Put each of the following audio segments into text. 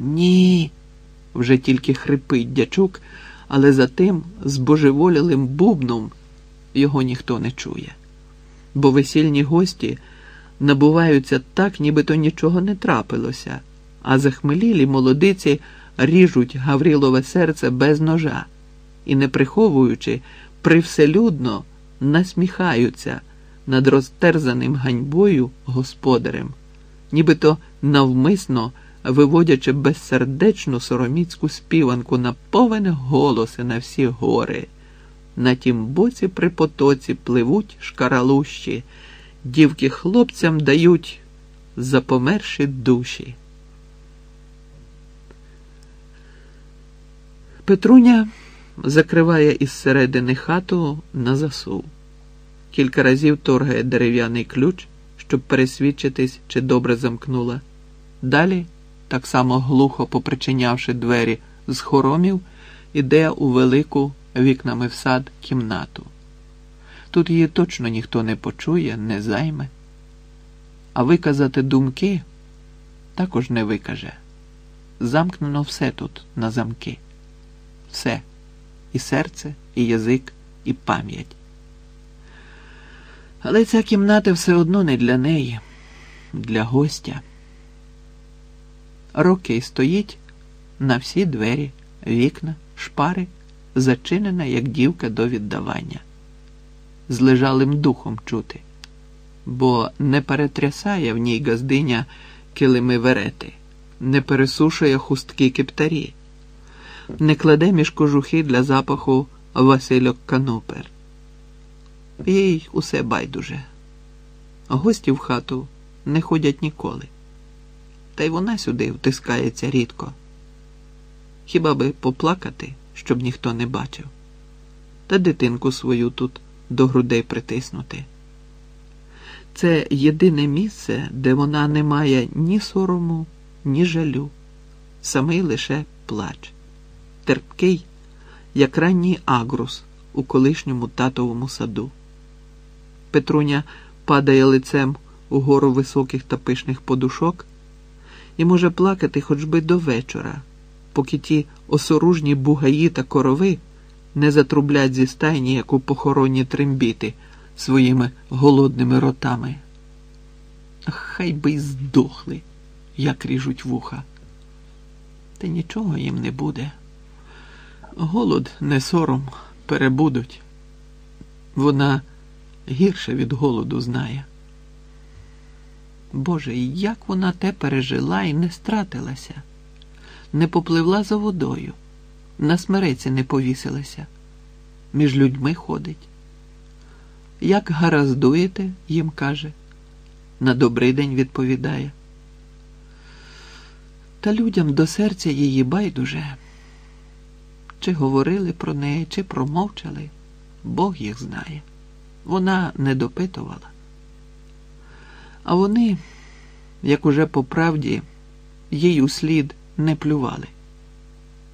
Ні, вже тільки хрипить дячук, але за тим збожеволілим бубном його ніхто не чує. Бо весільні гості набуваються так, нібито нічого не трапилося, а захмелілі молодиці ріжуть Гаврилове серце без ножа і, не приховуючи, привселюдно насміхаються над розтерзаним ганьбою господарем, нібито навмисно виводячи безсердечну сороміцьку співанку на повен голоси на всі гори. На тім боці при потоці пливуть шкаралущі, дівки хлопцям дають запомерші душі. Петруня закриває із середини хату на засув. Кілька разів торгає дерев'яний ключ, щоб пересвідчитись, чи добре замкнула. Далі, так само глухо попричинявши двері з хоромів, іде у велику вікнами в сад кімнату. Тут її точно ніхто не почує, не займе. А виказати думки також не викаже. Замкнено все тут на замки. Все і серце, і язик, і пам'ять. Але ця кімната все одно не для неї, для гостя. Рокей стоїть на всі двері, вікна, шпари, зачинена, як дівка до віддавання. З лежалим духом чути, бо не перетрясає в ній газдиня килими верети, не пересушує хустки кептарі не кладе між кожухи для запаху Васильок Канопер. Їй усе байдуже. Гості в хату не ходять ніколи, та й вона сюди втискається рідко. Хіба би поплакати, щоб ніхто не бачив, та дитинку свою тут до грудей притиснути. Це єдине місце, де вона не має ні сорому, ні жалю, самий лише плач терпкий, як ранній агрус у колишньому татовому саду. Петруня падає лицем угору високих та пишних подушок і може плакати хоч би до вечора, поки ті осоружні бугаї та корови не затрублять зі стайні, як у похоронні трембіти своїми голодними ротами. Хай би й здохли, як ріжуть вуха. Та нічого їм не буде. Голод не сором перебудуть. Вона гірше від голоду знає. Боже, як вона те пережила і не стратилася, не попливла за водою, на смереці не повісилася, між людьми ходить. Як гараздуєте, їм каже, на добрий день відповідає. Та людям до серця її байдуже. Чи говорили про неї, чи промовчали, Бог їх знає. Вона не допитувала. А вони, як уже по правді, їй у слід не плювали.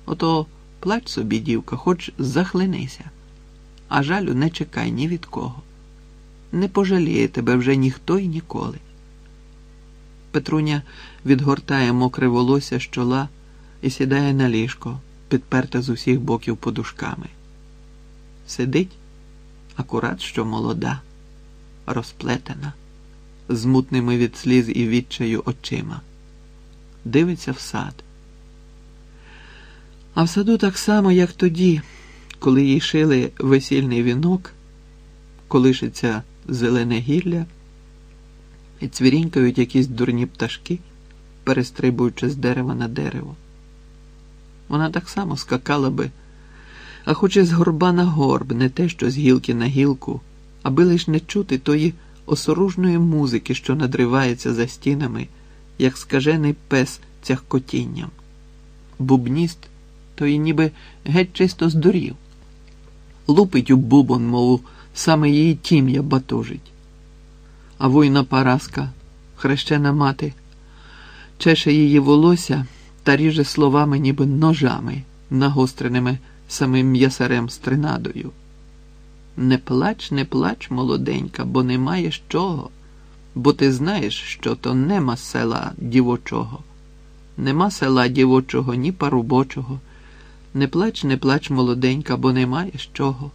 Ото плач собі, дівка, хоч захлинися, а жалю не чекай ні від кого. Не пожаліє тебе вже ніхто й ніколи. Петруня відгортає мокре волосся з чола і сідає на ліжко підперта з усіх боків подушками. Сидить акурат що молода, розплетена, з мутними від сліз і відчаю очима, дивиться в сад. А в саду так само, як тоді, коли їй шили весільний вінок, колишиться зелене гілля, і цвірінькають якісь дурні пташки, перестрибуючи з дерева на дерево. Вона так само скакала би, а хоч і з горба на горб, не те, що з гілки на гілку, аби лиш не чути тої осоружної музики, що надривається за стінами, як скажений пес тягкотінням. Бубніст той ніби геть чисто здурів. Лупить у бубон, мову, саме її тім'я батожить. А война Параска, хрещена мати, чеше її волосся та ріже словами, ніби ножами, нагостреними самим м'ясарем стринадою. Не плач, не плач, молоденька, бо немає з чого, бо ти знаєш, що то нема села дівочого. Нема села дівочого, ні парубочого. Не плач, не плач, молоденька, бо немає з чого.